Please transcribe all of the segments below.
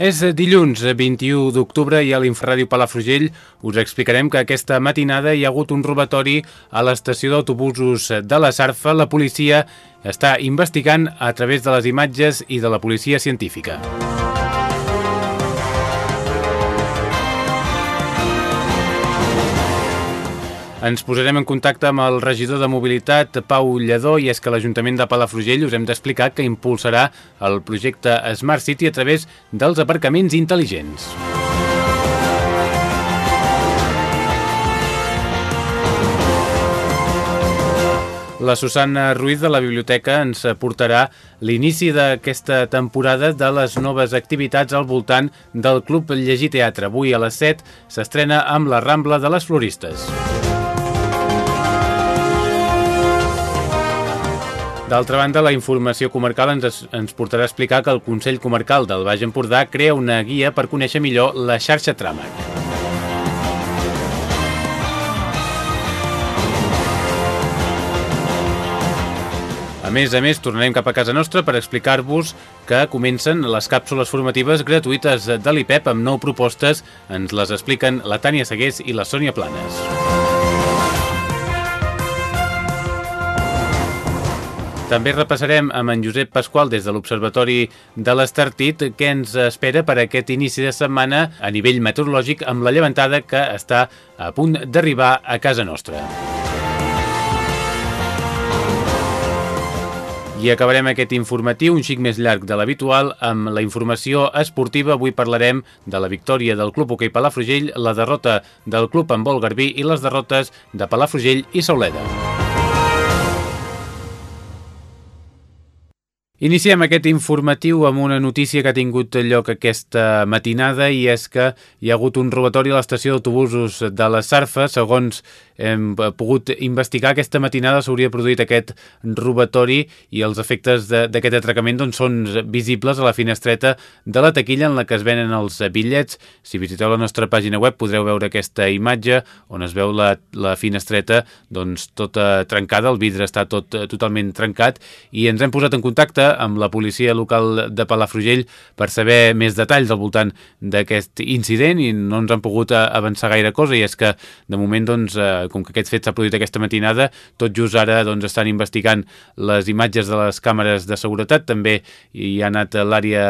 És dilluns 21 d'octubre i a l'Infràdio Palafrugell us explicarem que aquesta matinada hi ha hagut un robatori a l'estació d'autobusos de la Sarfa. La policia està investigant a través de les imatges i de la policia científica. Ens posarem en contacte amb el regidor de Mobilitat, Pau Lledó, i és que l'Ajuntament de Palafrugell us hem d'explicar que impulsarà el projecte Smart City a través dels aparcaments intel·ligents. La Susana Ruiz de la Biblioteca ens portarà l'inici d'aquesta temporada de les noves activitats al voltant del Club Llegir Teatre. Avui a les 7 s'estrena amb la Rambla de les Floristes. D'altra banda, la informació comarcal ens, ens portarà a explicar que el Consell Comarcal del Baix Empordà crea una guia per conèixer millor la xarxa Tràmac. A més a més, tornarem cap a casa nostra per explicar-vos que comencen les càpsules formatives gratuïtes de l'IPEP amb nou propostes. Ens les expliquen la Tània Segués i la Sònia Planes. També repassarem amb en Josep Pasqual des de l'Observatori de l'Estartit què ens espera per aquest inici de setmana a nivell meteorològic amb la llevantada que està a punt d'arribar a casa nostra. I acabarem aquest informatiu un xic més llarg de l'habitual amb la informació esportiva. Avui parlarem de la victòria del Club Hoquei Palafrugell, la derrota del Club Handbol Garbí i les derrotes de Palafrugell i Sauleda. Iniciem aquest informatiu amb una notícia que ha tingut lloc aquesta matinada i és que hi ha hagut un robatori a l'estació d'autobusos de la Sarfa. Segons hem pogut investigar, aquesta matinada s'hauria produït aquest robatori i els efectes d'aquest atracament doncs, són visibles a la finestreta de la taquilla en la que es venen els bitllets. Si visiteu la nostra pàgina web podreu veure aquesta imatge on es veu la, la finestreta doncs, tota trencada, el vidre està tot totalment trencat i ens hem posat en contacte amb la policia local de Palafrugell per saber més detalls al voltant d'aquest incident i no ens han pogut avançar gaire cosa. I és que de moment, doncs, com que aquest fet s'ha produït aquesta matinada, tot just ara doncs, estan investigant les imatges de les càmeres de seguretat, també hi ha anat l'àrea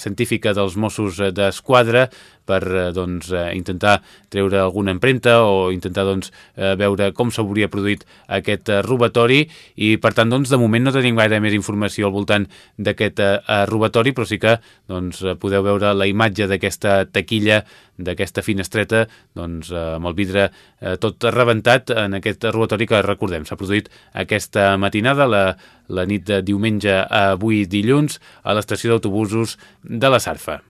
científica dels Mossos d'Esquadra per doncs, intentar treure alguna empremta o intentar doncs, veure com s'hauria produït aquest robatori i per tant doncs, de moment no tenim gaire més informació al voltant d'aquest robatori però sí que doncs, podeu veure la imatge d'aquesta taquilla d'aquesta finestreta doncs, amb el vidre eh, tot rebentat en aquest robatori que recordem s'ha produït aquesta matinada la, la nit de diumenge a avui dilluns a l'estació d'autobusos de la Sarfa.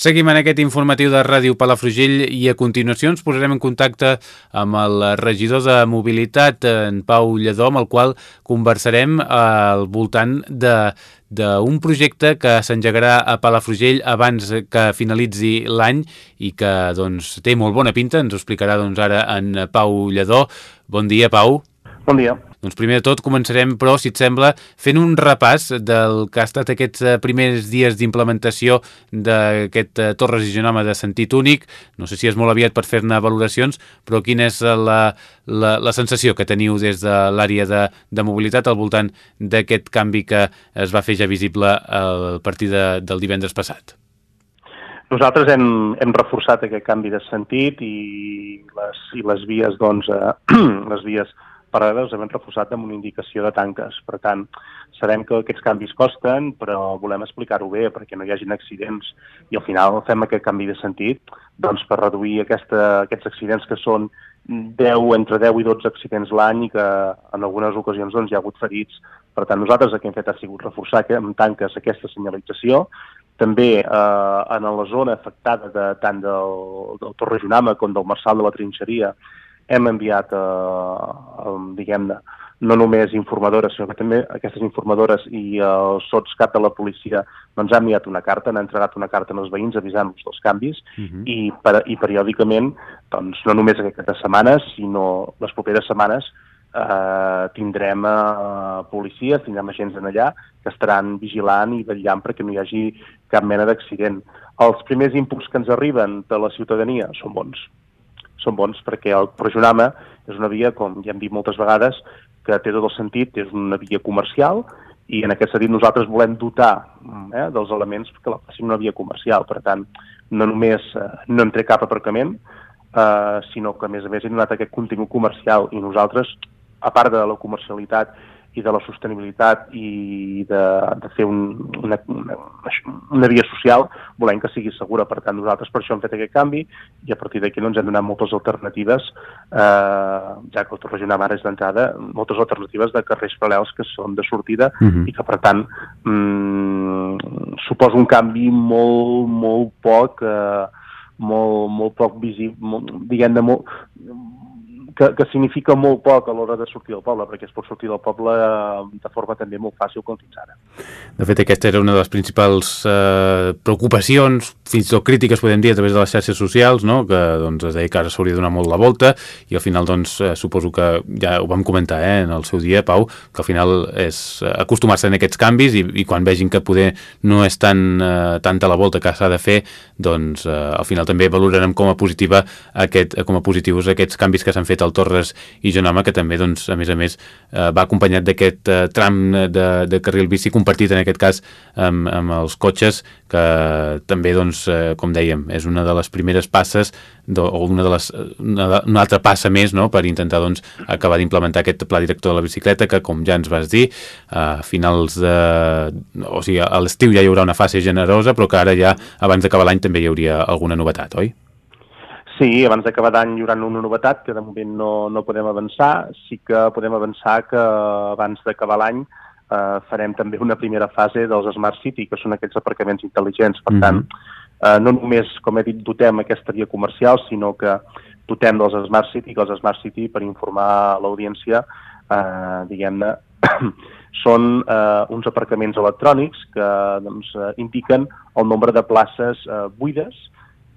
Seguim en aquest informatiu de Ràdio Palafrugell i a continuació ens posarem en contacte amb el regidor de mobilitat, en Pau Lledó, amb el qual conversarem al voltant de d'un projecte que s'engegarà a Palafrugell abans que finalitzi l'any i que doncs, té molt bona pinta, ens ho explicarà doncs, ara en Pau Lledó. Bon dia, Pau. Bon dia. Doncs primer de tot començarem, però, si et sembla, fent un repàs del que ha estat aquests primers dies d'implementació d'aquest Torres i Genoma de sentit únic. No sé si és molt aviat per fer-ne valoracions, però quina és la, la, la sensació que teniu des de l'àrea de, de mobilitat al voltant d'aquest canvi que es va fer ja visible a partir de, del divendres passat? Nosaltres hem, hem reforçat aquest canvi de sentit i les, i les vies, doncs, eh, les vies paral·leles havent reforçat amb una indicació de tanques. Per tant, sabem que aquests canvis costen, però volem explicar-ho bé perquè no hi hagin accidents i al final fem aquest canvi de sentit doncs, per reduir aquesta, aquests accidents que són 10, entre 10 i 12 accidents l'any i que en algunes ocasions doncs, hi ha hagut ferits. Per tant, nosaltres el que hem fet ha sigut reforçar amb tanques aquesta senyalització, també eh, en la zona afectada de, tant del, del Torre Junama com del Marçal de la Trinxeria hem enviat, eh, diguem-ne, no només informadores, sinó que també aquestes informadores i el sotscat de la policia doncs, han enviat una carta, han entregat una carta als veïns avisant-los dels canvis uh -huh. i, per, i periòdicament, doncs, no només aquestes setmanes, sinó les properes setmanes, eh, tindrem eh, policies, tindrem agents en allà que estaran vigilant i vetllant perquè no hi hagi cap mena d'accident. Els primers inputs que ens arriben de la ciutadania són bons. Són bons perquè el Projonama és una via, com ja hem dit moltes vegades, que té tot el sentit, és una via comercial i en aquest sentit nosaltres volem dotar eh, dels elements que la facin una via comercial. Per tant, no només eh, no en té cap aparcament, eh, sinó que a més a més hem donat aquest contingut comercial i nosaltres, a part de la comercialitat i de la sostenibilitat i de, de fer un, una, una, una via social, volem que sigui segura. Per tant, nosaltres per això hem fet aquest canvi i a partir d'aquí doncs, hem donat moltes alternatives, eh, ja que el Torregiona Mar és d'entrada, moltes alternatives de carrers paral·lels que són de sortida uh -huh. i que, per tant, mm, suposa un canvi molt, molt poc... Eh, molt, molt poc visible, diguem-ne, molt, que, que significa molt poc a l'hora de sortir del poble, perquè es pot sortir del poble eh, de forma també molt fàcil com fins ara. De fet, aquesta era una de les principals eh, preocupacions, fins i tot crítiques, podem dir, a través de les xarxes socials, no? que doncs, es deia que ara s'hauria de donar molt la volta, i al final doncs, eh, suposo que ja ho vam comentar eh, en el seu dia, Pau, que al final és acostumar-se a aquests canvis i, i quan vegin que poder no és tan, eh, tanta la volta que s'ha de fer, doncs eh, al final també valorarem com a positiva aquest, com a positius aquests canvis que s'han fet al del Torres i Jonama, que també, doncs, a més a més, eh, va acompanyat d'aquest eh, tram de, de carril bici compartit, en aquest cas, amb, amb els cotxes, que també, doncs, eh, com dèiem, és una de les primeres passes de, o una, de les, una, una altra passa més no?, per intentar doncs, acabar d'implementar aquest pla director de la bicicleta que, com ja ens vas dir, a finals de... o sigui, a l'estiu ja hi haurà una fase generosa, però que ara ja, abans d'acabar l'any, també hi hauria alguna novetat, oi? Sí, abans d'acabar d'any hi haurà una novetat que de moment no, no podem avançar. Sí que podem avançar que abans d'acabar l'any eh, farem també una primera fase dels Smart City, que són aquests aparcaments intel·ligents. Per mm -hmm. tant, eh, no només, com he dit, dotem aquesta via comercial, sinó que dotem dels Smart City, que els Smart City, per informar l'audiència, eh, diguem-ne, són eh, uns aparcaments electrònics que doncs, eh, indiquen el nombre de places eh, buides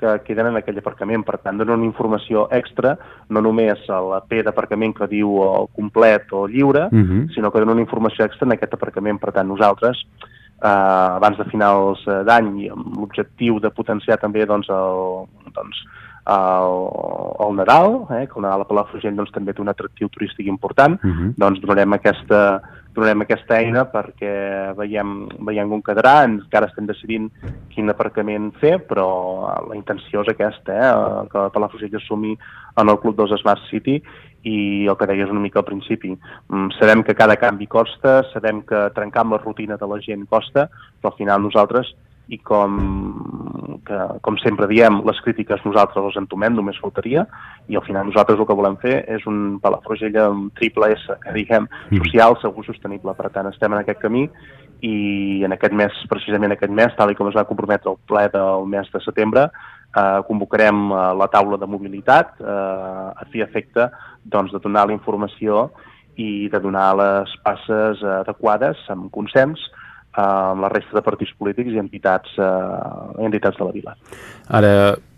que queden en aquell aparcament. Per tant, donen una informació extra, no només a la P d'aparcament que diu el complet o lliure, uh mhm. -huh. sinó que donen una informació extra en aquest aparcament. Per tant, nosaltres, eh, abans de finals d'any, amb l'objectiu de potenciar també doncs, el, doncs, el, el Nadal, eh, que el Nadal a Palafrugell doncs, també té un atractiu turístic important, uh mhm. -huh. doncs donarem aquesta, donarem aquesta eina perquè veiem, veiem com quedarà, encara estem decidint quin aparcament fer, però la intenció és aquesta, eh, que Palafrugell assumi en el Club dels Smart City i el que deies una mica al principi. Mm, sabem que cada canvi costa, sabem que trencar amb la rutina de la gent costa, però al final nosaltres i com, que, com sempre diem, les crítiques nosaltres les entomem, només faltaria, i al final nosaltres el que volem fer és un Palafrugell amb triple S, que diguem, mm. social, segur, sostenible. Per tant, estem en aquest camí i en aquest mes, precisament aquest mes, tal com es va comprometre el ple del mes de setembre, eh, convocarem eh, la taula de mobilitat eh, a fi efecte doncs, de donar la informació i de donar les passes adequades amb consens amb la resta de partits polítics i entitats, eh, entitats de la vila. Ara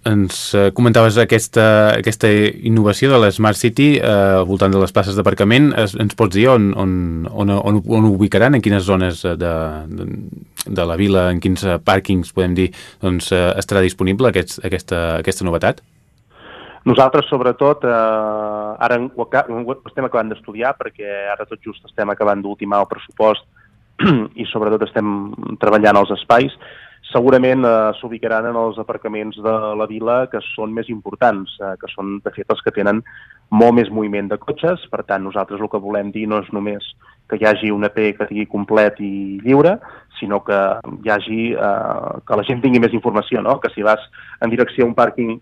ens eh, comentaves aquesta, aquesta innovació de la Smart City eh, al voltant de les places d'aparcament. Ens pots dir on, on, on, on, on ho ubicaran, en quines zones de, de, de la vila, en quins pàrquings, podem dir, doncs, eh, estarà disponible aquest, aquesta, aquesta novetat? Nosaltres, sobretot, eh, ara ho, ho estem acabant d'estudiar perquè ara tot just estem acabant d'ultimar el pressupost i sobretot estem treballant els espais. segurament eh, s'ubicaran en els aparcaments de la vila que són més importants, eh, que són, de fet, els que tenen molt més moviment de cotxes. Per tant, nosaltres el que volem dir no és només que hi hagi un EP que sigui complet i lliure, sinó que hi hagi, eh, que la gent tingui més informació, no? que si vas en direcció a un pàrquing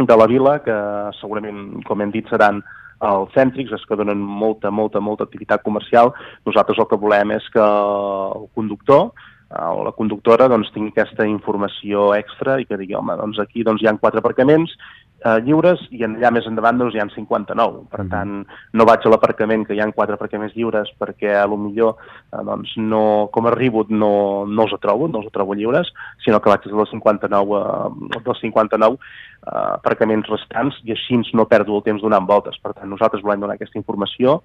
de la vila, que segurament, com hem dit, seran els cèntrics, els que donen molta, molta, molta activitat comercial, nosaltres el que volem és que el conductor eh, o la conductora doncs, tingui aquesta informació extra i que digui, home, doncs aquí doncs, hi ha quatre aparcaments eh, lliures i allà més endavant doncs, hi ha 59. Per mm. tant, no vaig a l'aparcament que hi ha quatre aparcaments lliures perquè a lo millor eh, doncs, no, com a rebut no, no els trobo, no els trobo lliures, sinó que vaig als 59, eh, dels 59 eh, aparcaments restants i així no perdo el temps donant voltes. Per tant, nosaltres volem donar aquesta informació.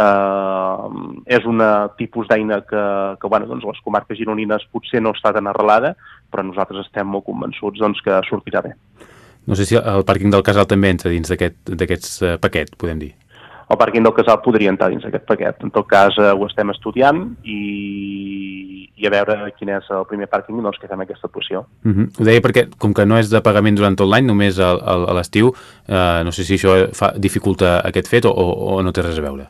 Eh, és un tipus d'eina que, que bueno, doncs, les comarques gironines potser no està tan arrelada, però nosaltres estem molt convençuts doncs, que sortirà bé. No sé si el pàrquing del Casal també entra dins d'aquest aquest, uh, paquet, podem dir. El pàrquing del Casal podria entrar dins d'aquest paquet. En tot cas, uh, ho estem estudiant i, i a veure quin és el primer pàrquing doncs, que fem aquesta actuació. Uh mhm. -huh. Ho deia perquè, com que no és de pagament durant tot l'any, només a, a, a l'estiu, uh, no sé si això fa, dificulta aquest fet o, o, o no té res a veure.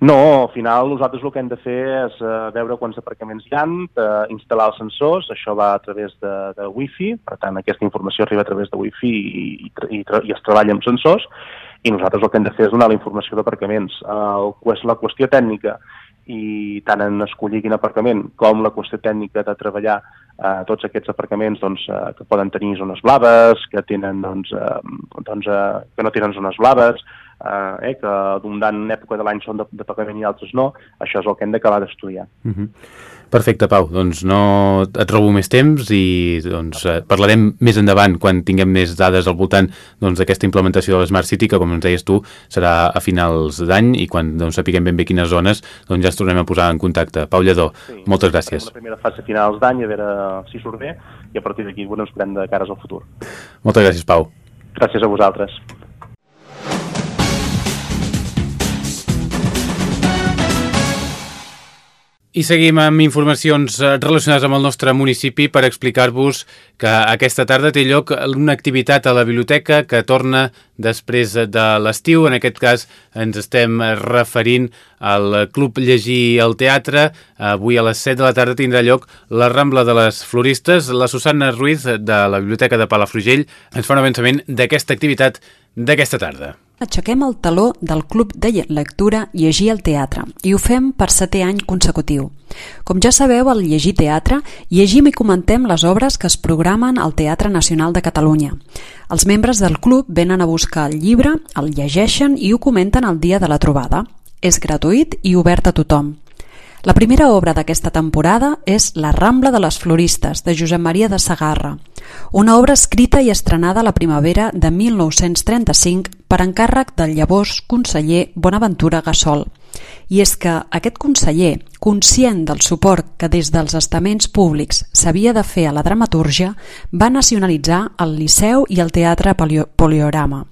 No, al final nosaltres el que hem de fer és uh, veure quants aparcaments hi ha, uh, instal·lar els sensors, això va a través de, de Wi-Fi, per tant aquesta informació arriba a través de Wi-Fi i, i, i, i es treballa amb sensors, i nosaltres el que hem de fer és donar la informació d'aparcaments. Uh, la qüestió tècnica i tant en escollir quin aparcament com la qüestió tècnica de treballar eh, tots aquests aparcaments doncs, eh, que poden tenir zones blaves, que tenen doncs, eh, doncs, eh, que no tenen zones blaves, eh, eh, que abundant en època de l'any són de, de pagament i altres no, això és el que hem d'acabar d'estudiar. Uh -huh. Perfecte, Pau. Doncs no et robo més temps i doncs, eh, parlarem més endavant quan tinguem més dades al voltant doncs, d'aquesta doncs, implementació de l'Smart City, que com ens deies tu serà a finals d'any i quan doncs, sapiguem ben bé quines zones doncs, ja ens tornem a posar en contacte. Pau Lledó, sí, moltes gràcies. La primera fase a finals d'any, a veure si surt bé i a partir d'aquí bueno, ens prem de cares al futur. Moltes gràcies, Pau. Gràcies a vosaltres. I seguim amb informacions eh, relacionades amb el nostre municipi per explicar-vos que aquesta tarda té lloc una activitat a la biblioteca que torna després de l'estiu. En aquest cas ens estem referint al Club Llegir al Teatre. Avui a les 7 de la tarda tindrà lloc la Rambla de les Floristes. La Susanna Ruiz de la Biblioteca de Palafrugell ens fa un avançament d'aquesta activitat d'aquesta tarda. Aixequem el taló del Club de Lectura Llegir al Teatre i ho fem per setè any consecutiu. Com ja sabeu, al Llegir Teatre llegim i comentem les obres que es programen al Teatre Nacional de Catalunya. Els membres del club venen a buscar el llibre, el llegeixen i ho comenten el dia de la trobada. És gratuït i obert a tothom. La primera obra d'aquesta temporada és La Rambla de les Floristes, de Josep Maria de Sagarra, una obra escrita i estrenada a la primavera de 1935 per encàrrec del llavors conseller Bonaventura Gassol. I és que aquest conseller, conscient del suport que des dels estaments públics s'havia de fer a la dramatúrgia, va nacionalitzar el Liceu i el Teatre Poliorama.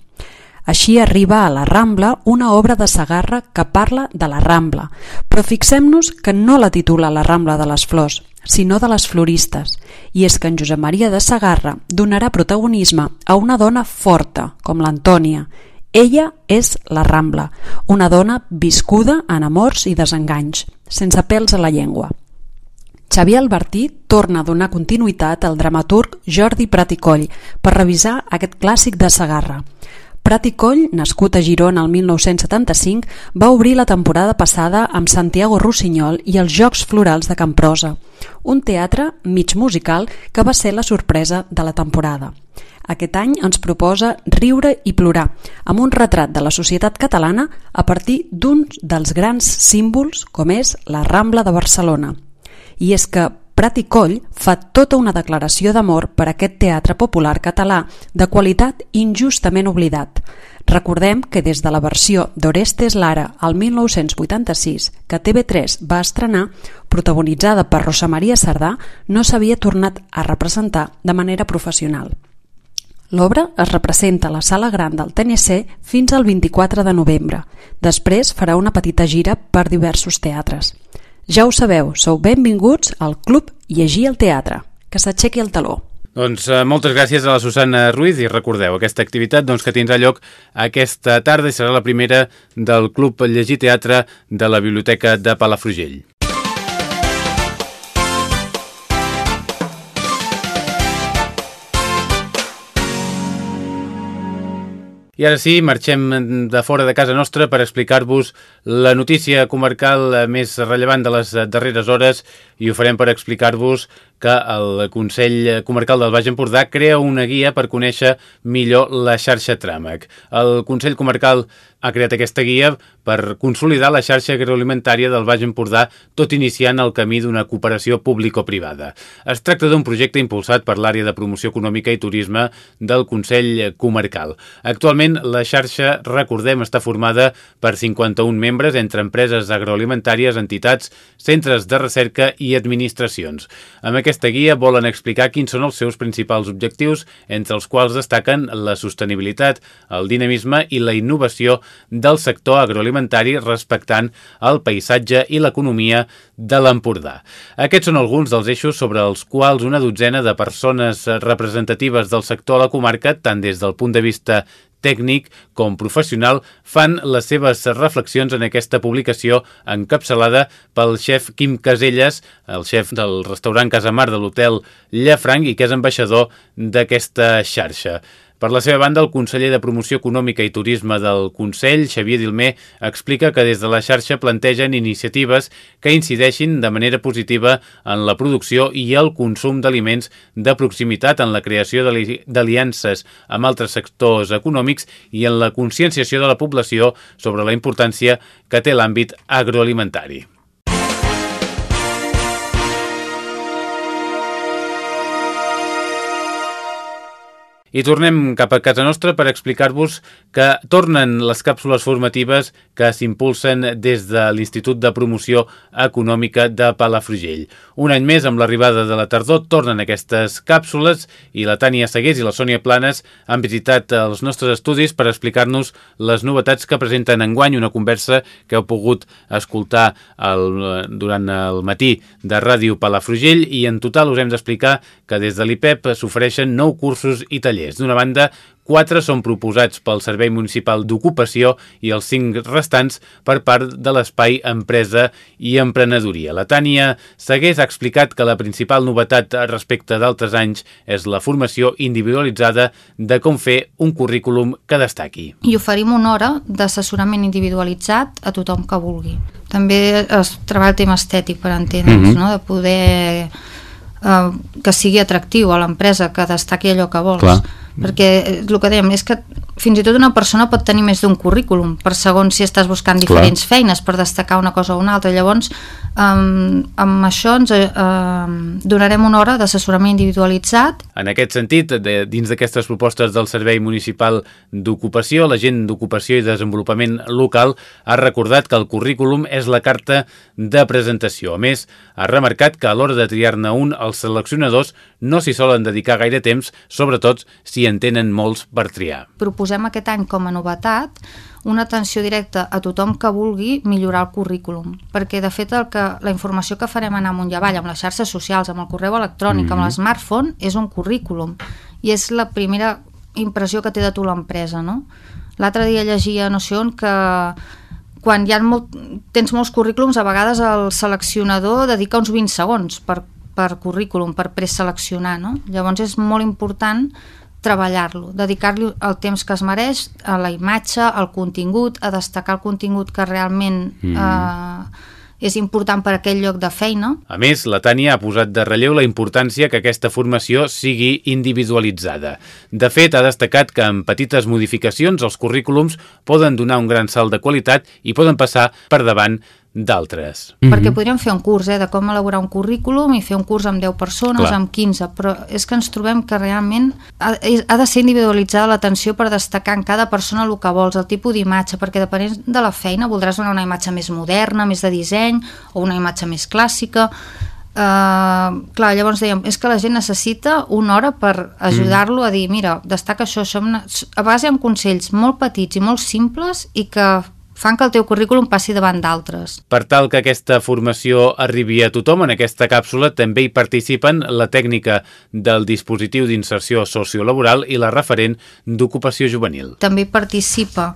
Així arriba a la Rambla una obra de Sagarra que parla de la Rambla, però fixem-nos que no la titula La Rambla de les Flors, sinó de les floristes, i és que en Josep Maria de Sagarra donarà protagonisme a una dona forta, com l'Antònia. Ella és la Rambla, una dona viscuda en amors i desenganys, sense pèls a la llengua. Xavier Albertí torna a donar continuïtat al dramaturg Jordi Prat i Coll per revisar aquest clàssic de Sagarra. Prat i Coll, nascut a Girona el 1975, va obrir la temporada passada amb Santiago Rossinyol i els Jocs Florals de Camprosa, un teatre mig musical que va ser la sorpresa de la temporada. Aquest any ens proposa Riure i plorar, amb un retrat de la societat catalana a partir d'un dels grans símbols com és la Rambla de Barcelona. I és que Prat i Coll fa tota una declaració d'amor per aquest teatre popular català de qualitat injustament oblidat. Recordem que des de la versió d'Orestes Lara al 1986, que TV3 va estrenar, protagonitzada per Rosa Maria Sardà, no s'havia tornat a representar de manera professional. L'obra es representa a la sala gran del TNC fins al 24 de novembre. Després farà una petita gira per diversos teatres. Ja ho sabeu, sou benvinguts al Club Llegir al teatre. Que s'aixequi el taló. Doncs eh, moltes gràcies a la Susana Ruiz i recordeu aquesta activitat doncs, que tindrà lloc aquesta tarda i serà la primera del Club Llegir Teatre de la Biblioteca de Palafrugell. I ara sí, marxem de fora de casa nostra per explicar-vos la notícia comarcal més rellevant de les darreres hores i ho farem per explicar-vos que el Consell Comarcal del Baix Empordà crea una guia per conèixer millor la xarxa Tràmac. El Consell Comarcal ha creat aquesta guia per consolidar la xarxa agroalimentària del Baix Empordà, tot iniciant el camí d'una cooperació público-privada. Es tracta d'un projecte impulsat per l'àrea de promoció econòmica i turisme del Consell Comarcal. Actualment, la xarxa, recordem, està formada per 51 membres entre empreses agroalimentàries, entitats, centres de recerca i administracions. Amb aquesta guia volen explicar quins són els seus principals objectius, entre els quals destaquen la sostenibilitat, el dinamisme i la innovació del sector agroalimentari respectant el paisatge i l'economia de l'Empordà. Aquests són alguns dels eixos sobre els quals una dotzena de persones representatives del sector a la comarca, tant des del punt de vista tècnic com professional fan les seves reflexions en aquesta publicació encapçalada pel xef Quim Caselles, el xef del restaurant Casamar de l'hotel Llafranc i que és ambaixador d'aquesta xarxa. Per la seva banda, el conseller de Promoció Econòmica i Turisme del Consell, Xavier Dilmer, explica que des de la xarxa plantegen iniciatives que incideixin de manera positiva en la producció i el consum d'aliments de proximitat, en la creació d'aliances amb altres sectors econòmics i en la conscienciació de la població sobre la importància que té l'àmbit agroalimentari. I tornem cap a casa nostra per explicar-vos que tornen les càpsules formatives que s'impulsen des de l'Institut de Promoció Econòmica de Palafrugell. Un any més, amb l'arribada de la tardor, tornen aquestes càpsules i la Tània Segués i la Sònia Planes han visitat els nostres estudis per explicar-nos les novetats que presenten enguany, una conversa que heu pogut escoltar el, durant el matí de Ràdio Palafrugell i en total us hem d'explicar que des de l'IPEP s'ofereixen nou cursos i tallers. D'una banda, quatre són proposats pel Servei Municipal d'Ocupació i els cinc restants per part de l'Espai Empresa i Emprenedoria. La Tània Segués ha explicat que la principal novetat respecte d'altres anys és la formació individualitzada de com fer un currículum que destaqui. I oferim una hora d'assessorament individualitzat a tothom que vulgui. També es treballa el tema estètic, per entendre'ns, mm -hmm. no? de poder eh, que sigui atractiu a l'empresa, que destaqui allò que vols. Clar. Perquè eh, el que dèiem és que fins i tot una persona pot tenir més d'un currículum per segons si estàs buscant diferents Clar. feines per destacar una cosa o una altra. Llavors, um, amb això ens uh, donarem una hora d'assessorament individualitzat. En aquest sentit, de, dins d'aquestes propostes del Servei Municipal d'Ocupació, la gent d'Ocupació i Desenvolupament Local ha recordat que el currículum és la carta de presentació. A més, ha remarcat que a l'hora de triar-ne un, els seleccionadors no s'hi solen dedicar gaire temps, sobretot si en tenen molts per triar. Proposem aquest any com a novetat una atenció directa a tothom que vulgui millorar el currículum, perquè de fet el que, la informació que farem anar amunt i avall amb les xarxes socials, amb el correu electrònic, mm -hmm. amb mhm. l'smartphone, és un currículum i és la primera impressió que té de tu l'empresa, no? L'altre dia llegia no sé on que quan hi ha molt, tens molts currículums, a vegades el seleccionador dedica uns 20 segons per, per currículum, per preseleccionar, no? Llavors és molt important treballar-lo, dedicar-li el temps que es mereix a la imatge, al contingut, a destacar el contingut que realment mm. eh, és important per a aquell lloc de feina. A més, la Tània ha posat de relleu la importància que aquesta formació sigui individualitzada. De fet, ha destacat que amb petites modificacions els currículums poden donar un gran salt de qualitat i poden passar per davant d'altres. Mm -hmm. Perquè podríem fer un curs eh, de com elaborar un currículum i fer un curs amb 10 persones, Clar. amb 15, però és que ens trobem que realment ha, ha de ser individualitzada l'atenció per destacar en cada persona el que vols, el tipus d'imatge, perquè depenent de la feina voldràs donar una imatge més moderna, més de disseny, o una imatge més clàssica, Uh, clar, llavors dèiem, és que la gent necessita una hora per ajudar-lo a dir, mira, destaca això, això a vegades hi ha consells molt petits i molt simples i que fan que el teu currículum passi davant d'altres. Per tal que aquesta formació arribi a tothom, en aquesta càpsula també hi participen la tècnica del dispositiu d'inserció sociolaboral i la referent d'ocupació juvenil. També participa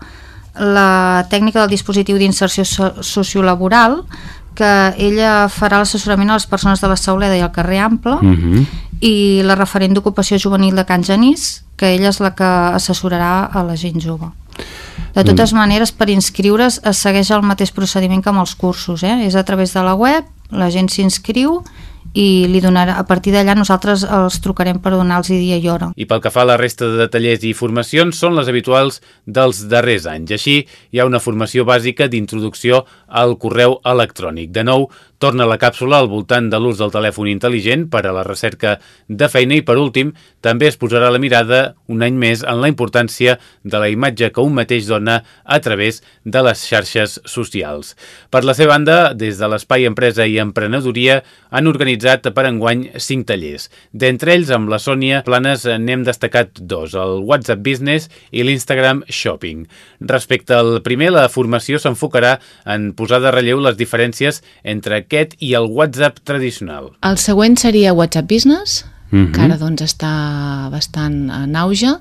la tècnica del dispositiu d'inserció sociolaboral que ella farà l'assessorament a les persones de la Sauleda i al carrer Ample uh -huh. i la referent d'ocupació juvenil de Can Genís que ella és la que assessorarà a la gent jove. De totes mm. maneres, per inscriure's es segueix el mateix procediment que amb els cursos, eh? és a través de la web, la gent s'inscriu i li donarà, a partir d'allà nosaltres els trucarem per donar-los dia i hora. I pel que fa a la resta de tallers i formacions són les habituals dels darrers anys. Així, hi ha una formació bàsica d'introducció al correu electrònic. De nou, torna la càpsula al voltant de l'ús del telèfon intel·ligent per a la recerca de feina i, per últim, també es posarà la mirada un any més en la importància de la imatge que un mateix dona a través de les xarxes socials. Per la seva banda, des de l'Espai Empresa i Emprenedoria han organitzat per enguany cinc tallers. D'entre ells, amb la Sònia Planes n'hem destacat dos, el WhatsApp Business i l'Instagram Shopping. Respecte al primer, la formació s'enfocarà en posar de relleu les diferències entre aquest i el WhatsApp tradicional. El següent seria WhatsApp Business, uh -huh. que ara doncs està bastant en auge,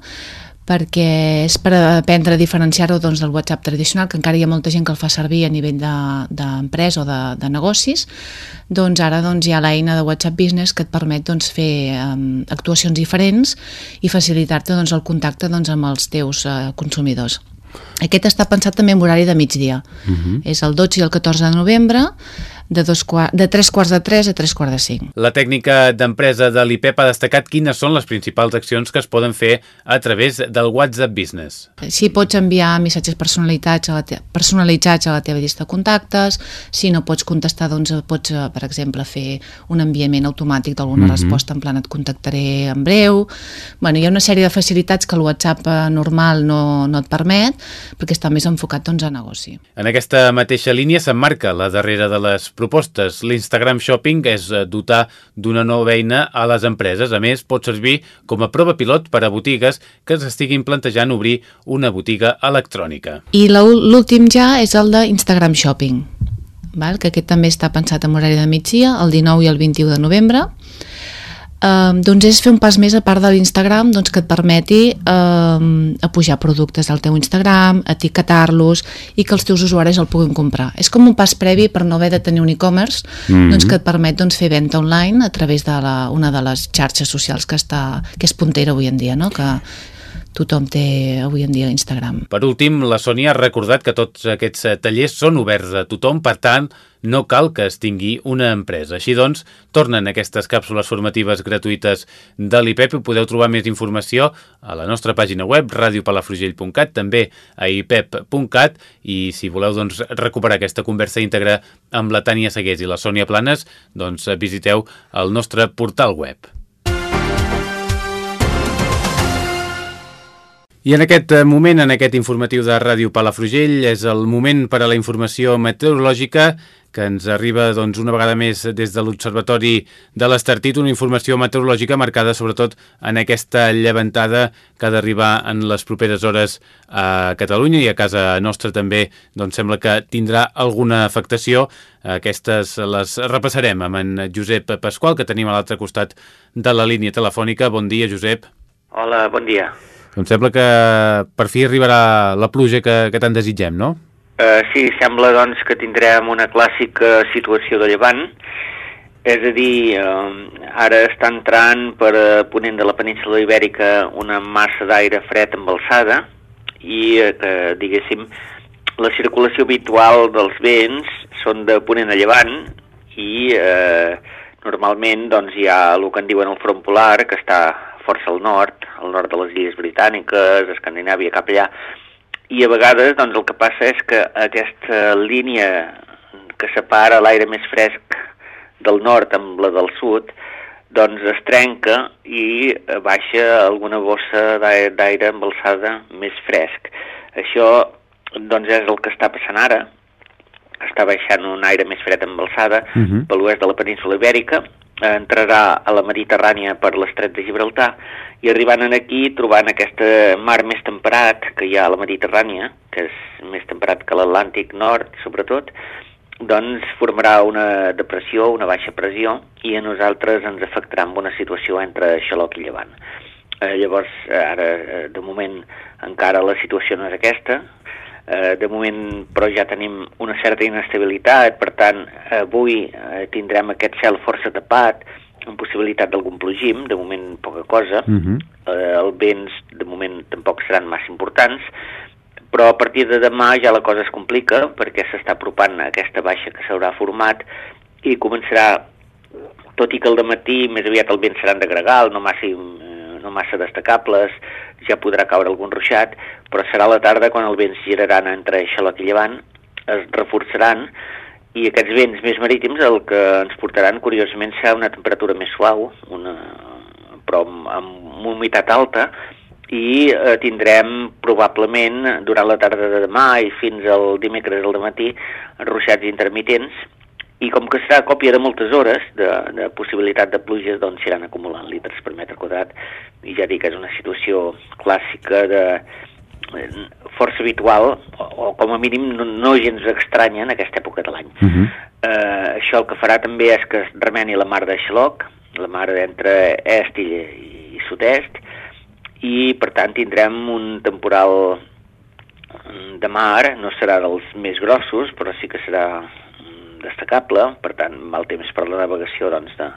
perquè és per aprendre a diferenciar-ho doncs, del WhatsApp tradicional, que encara hi ha molta gent que el fa servir a nivell d'empresa de, o de, de negocis, doncs ara doncs, hi ha l'eina de WhatsApp Business que et permet doncs, fer um, actuacions diferents i facilitar-te doncs, el contacte doncs, amb els teus uh, consumidors. Aquest està pensat també en horari de migdia. Uh -huh. És el 12 i el 14 de novembre de, dos quart, de 3 quarts de 3 a 3 quarts de 5. La tècnica d'empresa de l'IPEP ha destacat quines són les principals accions que es poden fer a través del WhatsApp Business. Si pots enviar missatges personalitzats a la, te personalitzats a la teva llista de contactes, si no pots contestar, doncs pots, eh, per exemple, fer un enviament automàtic d'alguna mm -hmm. resposta, en plan et contactaré en breu. Bueno, hi ha una sèrie de facilitats que el WhatsApp eh, normal no, no et permet, perquè està més enfocat doncs, a negoci. En aquesta mateixa línia s'emmarca la darrera de les propostes. L'Instagram Shopping és eh, dotar d'una nova eina a les empreses. A més, pot servir com a prova pilot per a botigues que s'estiguin plantejant obrir una botiga electrònica. I l'últim ja és el d'Instagram Shopping, val? que aquest també està pensat en horari de migdia, el 19 i el 21 de novembre, eh, doncs és fer un pas més a part de l'Instagram doncs que et permeti eh, pujar productes al teu Instagram, etiquetar-los i que els teus usuaris el puguin comprar. És com un pas previ per no haver de tenir un e-commerce mm -hmm. doncs que et permet doncs, fer venda online a través de la, una de les xarxes socials que, està, que és puntera avui en dia, no? que tothom té avui en dia Instagram. Per últim, la Sònia ha recordat que tots aquests tallers són oberts a tothom, per tant, no cal que es tingui una empresa. Així doncs, tornen aquestes càpsules formatives gratuïtes de l'IPEP podeu trobar més informació a la nostra pàgina web radiopalafrugell.cat, també a ipep.cat i si voleu doncs, recuperar aquesta conversa íntegra amb la Tània Segués i la Sònia Planes, doncs visiteu el nostre portal web. I en aquest eh, moment, en aquest informatiu de Ràdio Palafrugell, és el moment per a la informació meteorològica que ens arriba doncs, una vegada més des de l'Observatori de l'Estartit, una informació meteorològica marcada sobretot en aquesta llevantada que ha d'arribar en les properes hores a Catalunya i a casa nostra també doncs, sembla que tindrà alguna afectació. Aquestes les repassarem amb en Josep Pasqual, que tenim a l'altre costat de la línia telefònica. Bon dia, Josep. Hola, bon dia. Em sembla que per fi arribarà la pluja que, que tant desitgem, no? Uh, sí, sembla doncs que tindrem una clàssica situació de llevant, és a dir, uh, ara està entrant per a ponent de la península ibèrica una massa d'aire fred amb alçada i, uh, diguéssim, la circulació habitual dels vents són de ponent a llevant i eh, normalment doncs, hi ha el que en diuen el front polar, que està força al nord, al nord de les illes britàniques, Escandinàvia, cap allà, i a vegades doncs, el que passa és que aquesta línia que separa l'aire més fresc del nord amb la del sud, doncs es trenca i baixa alguna bossa d'aire amb alçada més fresc. Això doncs és el que està passant ara, està baixant un aire més fred amb alçada uh mhm. -huh. per l'oest de la península Ibèrica entrarà a la Mediterrània per l'estret de Gibraltar i arribant en aquí, trobant aquesta mar més temperat que hi ha a la Mediterrània, que és més temperat que l'Atlàntic Nord, sobretot, doncs formarà una depressió, una baixa pressió, i a nosaltres ens afectarà amb una situació entre Xaloc i Llevant. Eh, llavors, ara, eh, de moment, encara la situació no és aquesta, eh, de moment, però ja tenim una certa inestabilitat, per tant, avui eh, tindrem aquest cel força tapat, amb possibilitat d'algun plogim, de moment poca cosa, uh mhm. -huh. eh, els vents de moment tampoc seran massa importants, però a partir de demà ja la cosa es complica perquè s'està apropant a aquesta baixa que s'haurà format i començarà, tot i que el matí més aviat el vent seran de gregal, no massa, no massa destacables, ja podrà caure algun ruixat, però serà la tarda quan els vents giraran entre Xalot i Llevant, es reforçaran i aquests vents més marítims el que ens portaran, curiosament, serà una temperatura més suau, una, però amb, amb humitat alta, i eh, tindrem probablement durant la tarda de demà i fins al dimecres al matí ruixats intermitents i com que serà còpia de moltes hores de, de possibilitat de pluges, doncs s'aniran acumulant litres per metre quadrat i ja dic que és una situació clàssica de, força habitual, o, o com a mínim no, no gens estranya en aquesta època de l'any. Uh mhm. -huh. eh, això el que farà també és que es remeni la mar de Xaloc, la mar entre est i, i sud-est, i per tant tindrem un temporal de mar, no serà dels més grossos, però sí que serà destacable, per tant, mal temps per la navegació doncs, de,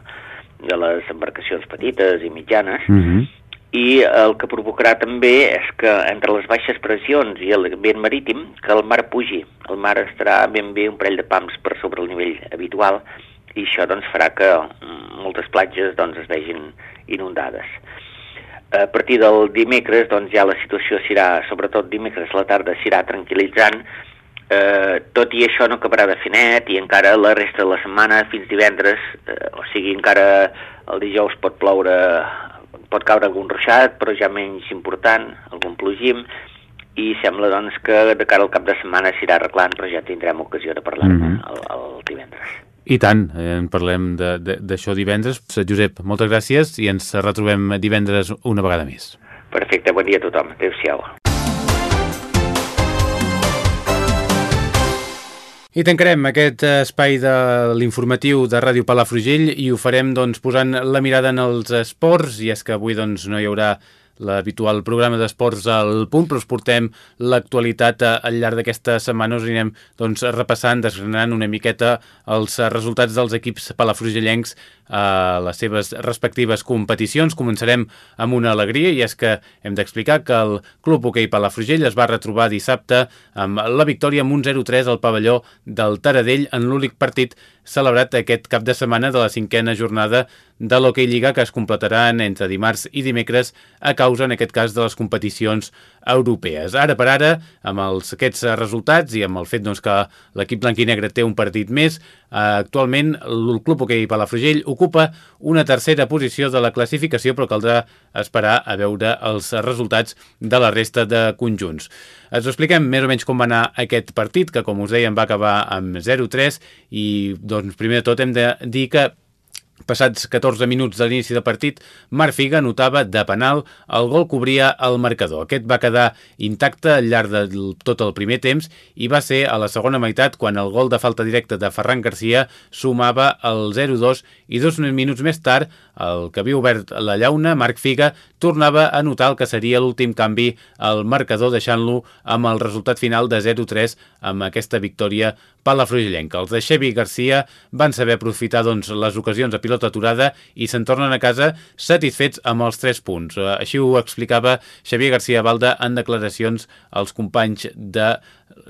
de les embarcacions petites i mitjanes, uh mhm. -huh i el que provocarà també és que entre les baixes pressions i el vent marítim, que el mar pugi. El mar estarà ben bé un parell de pams per sobre el nivell habitual i això doncs, farà que mm, moltes platges doncs, es vegin inundades. A partir del dimecres doncs, ja la situació serà, sobretot dimecres a la tarda, s'irà tranquil·litzant, eh, tot i això no acabarà de finet i encara la resta de la setmana fins divendres, eh, o sigui encara el dijous pot ploure pot caure algun ruixat, però ja menys important, algun plogim, i sembla doncs que de cara al cap de setmana s'irà arreglant, però ja tindrem ocasió de parlar mm -hmm. el, el divendres. I tant, eh, en parlem d'això divendres. Josep, moltes gràcies i ens retrobem divendres una vegada més. Perfecte, bon dia a tothom. Adéu-siau. I tancarem aquest espai de l'informatiu de Ràdio Palafrugell i ho farem doncs, posant la mirada en els esports. I és que avui doncs, no hi haurà l'habitual programa d'esports al punt, però us portem l'actualitat al llarg d'aquesta setmana. Us anirem doncs, repassant, desgranant una miqueta els resultats dels equips palafrugellencs a les seves respectives competicions. Començarem amb una alegria i és que hem d'explicar que el Club Hoquei Palafrugell es va retrobar dissabte amb la victòria amb un 0-3 al pavelló del Taradell en l'únic partit celebrat aquest cap de setmana de la cinquena jornada de l'Hockey Lliga que es completaran entre dimarts i dimecres a causa, en aquest cas, de les competicions europees. Ara per ara, amb els, aquests resultats i amb el fet doncs, que l'equip blanquinegre té un partit més, eh, actualment el Club Hockey Palafrugell ocupa una tercera posició de la classificació, però caldrà esperar a veure els resultats de la resta de conjunts. Ens expliquem més o menys com va anar aquest partit, que com us dèiem va acabar amb 0-3 i doncs primer de tot hem de dir que Passats 14 minuts de l'inici del partit, Marc Figa notava de penal el gol cobria el marcador. Aquest va quedar intacte al llarg de tot el primer temps i va ser a la segona meitat quan el gol de falta directa de Ferran Garcia sumava el 0-2 i dos minuts més tard el que havia obert la llauna, Marc Figa, tornava a notar el que seria l'últim canvi al marcador, deixant-lo amb el resultat final de 0-3 amb aquesta victòria palafrugellenca. Els de Xevi Garcia van saber aprofitar doncs, les ocasions a pilota aturada i se'n tornen a casa satisfets amb els 3 punts. Eh, així ho explicava Xavier Garcia Balda en declaracions als companys de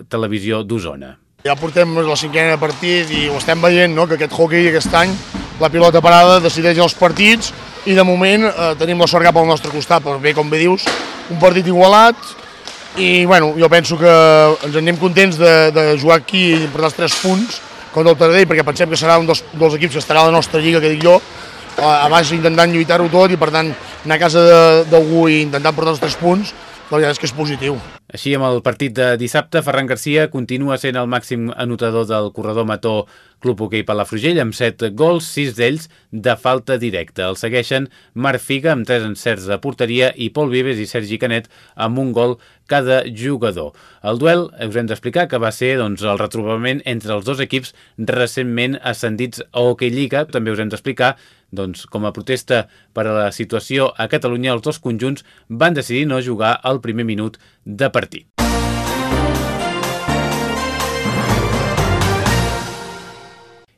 televisió d'Osona. Ja portem la cinquena partit i ho estem veient, no? que aquest hockey aquest any la pilota parada decideix els partits i de moment eh, tenim la sort cap al nostre costat, però bé, com bé dius, un partit igualat i bueno, jo penso que ens anem contents de, de jugar aquí i portar els tres punts contra el Taradell perquè pensem que serà un dels, dels equips que estarà a la nostra lliga, que dic jo, a baix intentant lluitar-ho tot i per tant anar a casa d'algú i intentar portar els tres punts, la veritat és que és positiu. Així, amb el partit de dissabte, Ferran Garcia continua sent el màxim anotador del corredor mató Club Hoquei Palafrugell amb 7 gols, 6 d'ells de falta directa. El segueixen Marc Figa amb 3 encerts de porteria i Pol Vives i Sergi Canet amb un gol cada jugador. El duel, us hem d'explicar que va ser doncs, el retrobament entre els dos equips recentment ascendits a Hockey Lliga. També us hem d'explicar doncs, com a protesta per a la situació a Catalunya, els dos conjunts van decidir no jugar al primer minut de partit.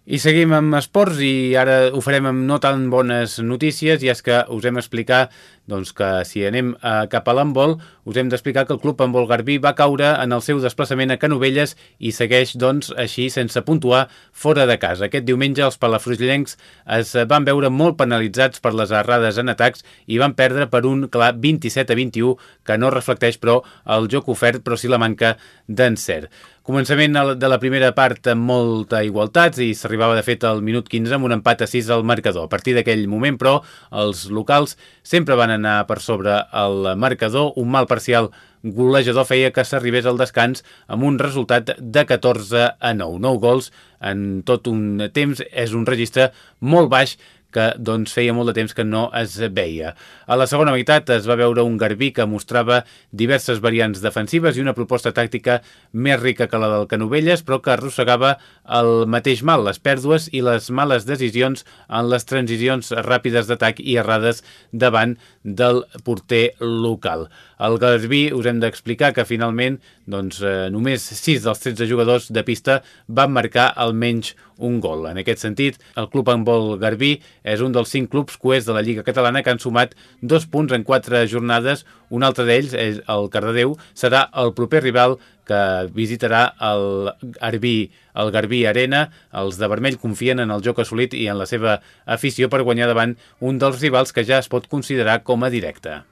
I seguim amb esports i ara ho farem amb no tan bones notícies i és que us hem explicat doncs, que si anem eh, cap a l'handbol us hem d'explicar que el club handbol Garbí va caure en el seu desplaçament a Canovelles i segueix doncs així sense puntuar fora de casa. Aquest diumenge els palafrugellencs es van veure molt penalitzats per les errades en atacs i van perdre per un clar 27 a 21 que no reflecteix però el joc ofert però sí la manca d'encert. Començament de la primera part amb molta igualtat i s'arribava de fet al minut 15 amb un empat a 6 al marcador. A partir d'aquell moment, però, els locals sempre van anar per sobre el marcador. Un mal parcial golejador feia que s'arribés al descans amb un resultat de 14 a 9. 9 gols en tot un temps és un registre molt baix que doncs, feia molt de temps que no es veia. A la segona meitat es va veure un Garbí que mostrava diverses variants defensives i una proposta tàctica més rica que la del Canovelles, però que arrossegava el mateix mal, les pèrdues i les males decisions en les transicions ràpides d'atac i errades davant del porter local. El Garbí us hem d'explicar que finalment doncs, eh, només 6 dels 13 jugadors de pista van marcar almenys un gol. En aquest sentit, el Club Handbol Garbí és un dels 5 clubs coers de la Lliga Catalana que han sumat dos punts en 4 jornades. Un altre d'ells, el Cardedeu, serà el proper rival que visitarà el Garbí, el Garbí Arena. Els de vermell confien en el joc assolit i en la seva afició per guanyar davant un dels rivals que ja es pot considerar com a directe.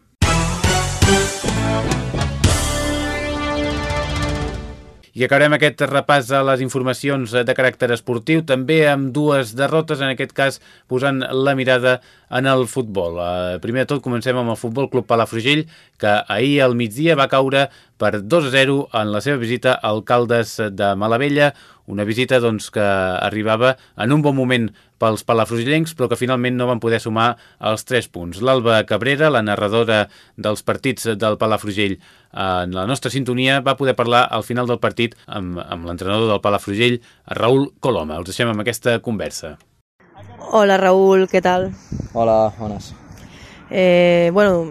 I acabarem aquest repàs a les informacions de caràcter esportiu, també amb dues derrotes, en aquest cas posant la mirada en el futbol. Uh, primer de tot comencem amb el Futbol Club Palafrugell, que ahir al migdia va caure per 2 a 0 en la seva visita al Caldes de Malavella, una visita doncs, que arribava en un bon moment pels palafrugellencs, però que finalment no van poder sumar els 3 punts. L'Alba Cabrera, la narradora dels partits del Palafrugell en la nostra sintonia, va poder parlar al final del partit amb, amb l'entrenador del Palafrugell, Raül Coloma. Els deixem amb aquesta conversa. Hola Raúl, què tal? Hola, bones. Eh, bueno,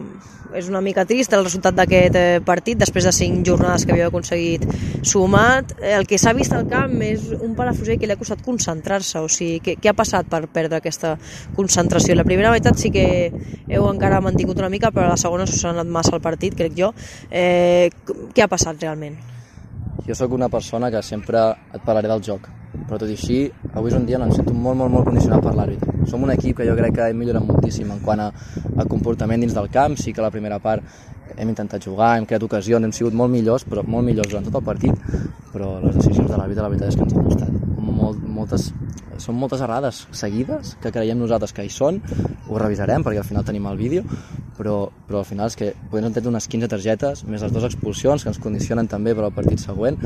és una mica trist el resultat d'aquest eh, partit després de cinc jornades que havíeu aconseguit sumat. Eh, el que s'ha vist al camp és un Palafrugell que li ha costat concentrar-se, o sigui, què, què ha passat per perdre aquesta concentració? La primera meitat sí que heu encara mantingut una mica, però la segona s'us ha anat massa al partit, crec jo. Eh, què ha passat realment? Jo sóc una persona que sempre et parlaré del joc, però tot i així, avui és un dia on em sento molt, molt, molt condicionat per l'àrbitre. Som un equip que jo crec que hem millorat moltíssim en quant a, a comportament dins del camp, sí que la primera part hem intentat jugar, hem creat ocasions, hem sigut molt millors, però molt millors durant tot el partit, però les decisions de l'àrbitre la veritat és que ens han costat. Molt, moltes, són moltes errades seguides que creiem nosaltres que hi són, ho revisarem perquè al final tenim el vídeo, però, però al final és que podem tenir unes 15 targetes, més les dues expulsions que ens condicionen també per al partit següent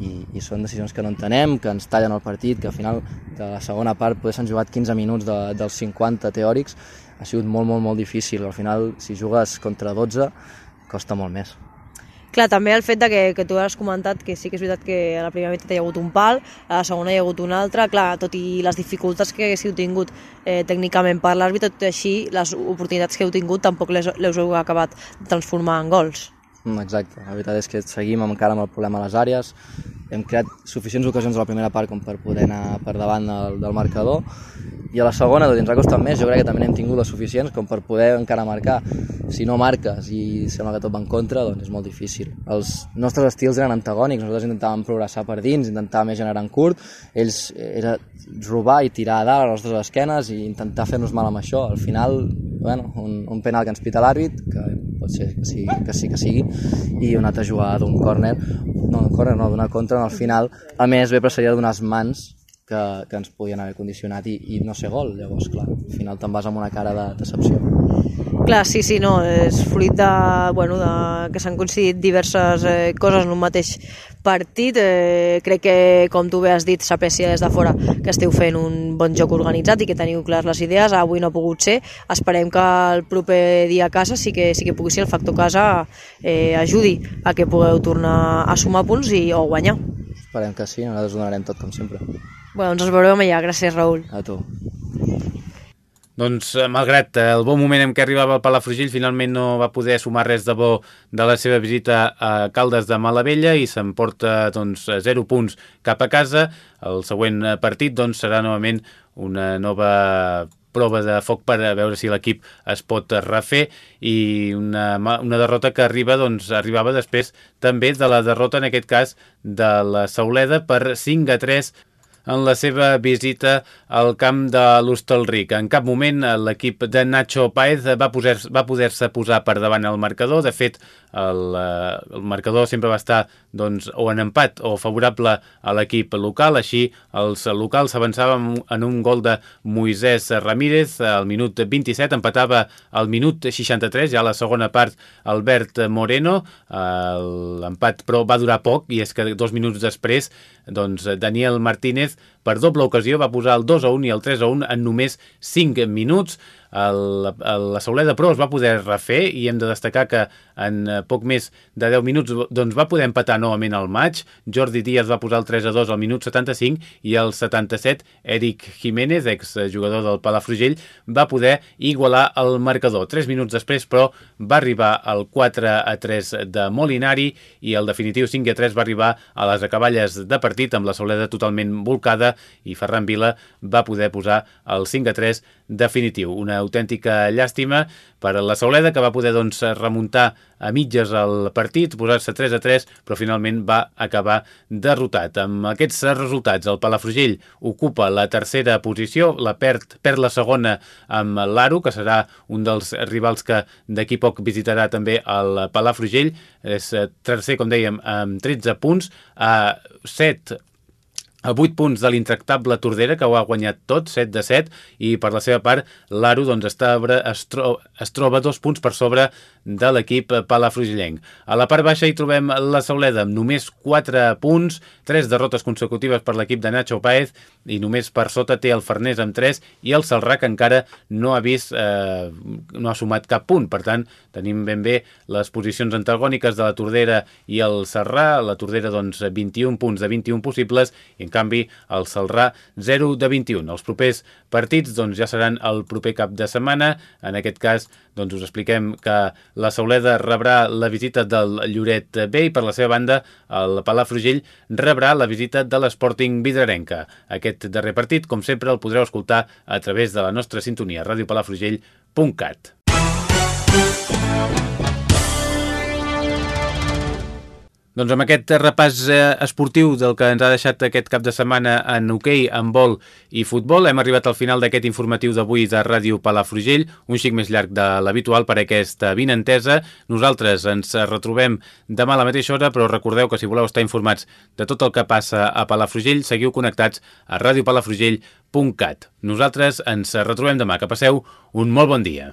i, i són decisions que no entenem, que ens tallen el partit, que al final de la segona part poder s'han jugat 15 minuts de, dels 50 teòrics, ha sigut molt, molt, molt difícil. Al final, si jugues contra 12, costa molt més. Clar, també el fet de que, que tu has comentat que sí que és veritat que a la primera meitat hi ha hagut un pal, a la segona hi ha hagut un altre, clar, tot i les dificultats que haguéssiu tingut eh, tècnicament per l'àrbitre, tot i així, les oportunitats que heu tingut tampoc les, les heu acabat de transformar en gols. Mm, exacte, la veritat és que seguim encara amb el problema a les àrees, hem creat suficients ocasions a la primera part com per poder anar per davant del, del marcador i a la segona, tot i ens ha costat més, jo crec que també n'hem tingut les suficients com per poder encara marcar. Si no marques i sembla que tot va en contra, doncs és molt difícil. Els nostres estils eren antagònics, nosaltres intentàvem progressar per dins, intentàvem més generar en curt, ells era robar i tirar a dalt a les nostres esquenes i intentar fer-nos mal amb això. Al final, bueno, un, un penal que ens pita l'àrbit, que pot ser que sí que, sí que sigui, i una altra jugada d'un córner, no, d'un córner no, d'una contra, al final, a més, ve precedida d'unes mans que, que ens podien haver condicionat i, i no ser gol, llavors clar, al final te'n vas amb una cara de decepció. Clar, sí, sí, no, és fruit de, bueno, de, que s'han coincidit diverses eh, coses en un mateix partit. Eh, crec que, com tu bé has dit, s'aprecia des de fora que esteu fent un bon joc organitzat i que teniu clars les idees. Avui no ha pogut ser. Esperem que el proper dia a casa sí que, sí que pugui ser el factor casa eh, ajudi a que pugueu tornar a sumar punts i o guanyar. Esperem que sí, nosaltres donarem tot com sempre. Bueno, ens veurem allà. Gràcies, Raül. A tu. Doncs, eh, malgrat eh, el bon moment en què arribava al Palafrugell, finalment no va poder sumar res de bo de la seva visita a Caldes de Malavella i s'emporta doncs, 0 punts cap a casa. El següent eh, partit doncs, serà novament una nova prova de foc per a veure si l'equip es pot refer i una, una derrota que arriba doncs, arribava després també de la derrota, en aquest cas, de la Sauleda per 5 a 3 en la seva visita al camp de l'Hostalric. En cap moment l'equip de Nacho Paez va poder-se va poder posar per davant el marcador. De fet, el, eh, el marcador sempre va estar doncs, o en empat o favorable a l'equip local. Així, els locals s'avançaven en un gol de Moisès Ramírez al minut 27, empatava al minut 63, ja a la segona part Albert Moreno. L'empat, però, va durar poc i és que dos minuts després doncs, Daniel Martínez per doble ocasió va posar el 2 a 1 i el 3 a 1 en només 5 minuts el, el, la Pro es va poder refer i hem de destacar que en eh, poc més de 10 minuts doncs, va poder empatar novament el maig. Jordi Díaz va posar el 3 a 2 al minut 75 i al 77 Eric Jiménez, exjugador del Palafrugell, va poder igualar el marcador. 3 minuts després, però, va arribar el 4 a 3 de Molinari i el definitiu 5 a 3 va arribar a les acaballes de partit amb la Sauleda totalment volcada i Ferran Vila va poder posar el 5 a 3 definitiu. Una autèntica llàstima per a la Sauleda, que va poder doncs, remuntar a mitges el partit, posar-se 3 a 3, però finalment va acabar derrotat. Amb aquests resultats, el Palafrugell ocupa la tercera posició, la perd, perd la segona amb l'Aro, que serà un dels rivals que d'aquí poc visitarà també el Palafrugell. És tercer, com dèiem, amb 13 punts, a 7 a 8 punts de l'intractable Tordera, que ho ha guanyat tot, 7 de 7, i per la seva part l'Aro doncs, està, es, tro es troba dos punts per sobre de l'equip palafrugellenc. A la part baixa hi trobem la Sauleda amb només 4 punts, 3 derrotes consecutives per l'equip de Nacho Paez, i només per sota té el Farners amb 3 i el Salrà que encara no ha vist, eh, no ha sumat cap punt. Per tant, tenim ben bé les posicions antagòniques de la Tordera i el Serrà. La Tordera, doncs, 21 punts de 21 possibles i, canvi, el Salrà 0 de 21. Els propers partits doncs, ja seran el proper cap de setmana. En aquest cas, doncs, us expliquem que la Sauleda rebrà la visita del Lloret B i, per la seva banda, el Palafrugell rebrà la visita de l'Sporting Vidrarenca. Aquest darrer partit, com sempre, el podreu escoltar a través de la nostra sintonia radiopalafrugell.cat. Doncs amb aquest repàs eh, esportiu del que ens ha deixat aquest cap de setmana en hoquei, en vol i futbol, hem arribat al final d'aquest informatiu d'avui de Ràdio Palafrugell, un xic més llarg de l'habitual per aquesta vinentesa. Nosaltres ens retrobem demà a la mateixa hora, però recordeu que si voleu estar informats de tot el que passa a Palafrugell, seguiu connectats a radiopalafrugell.cat. Nosaltres ens retrobem demà. Que passeu un molt bon dia.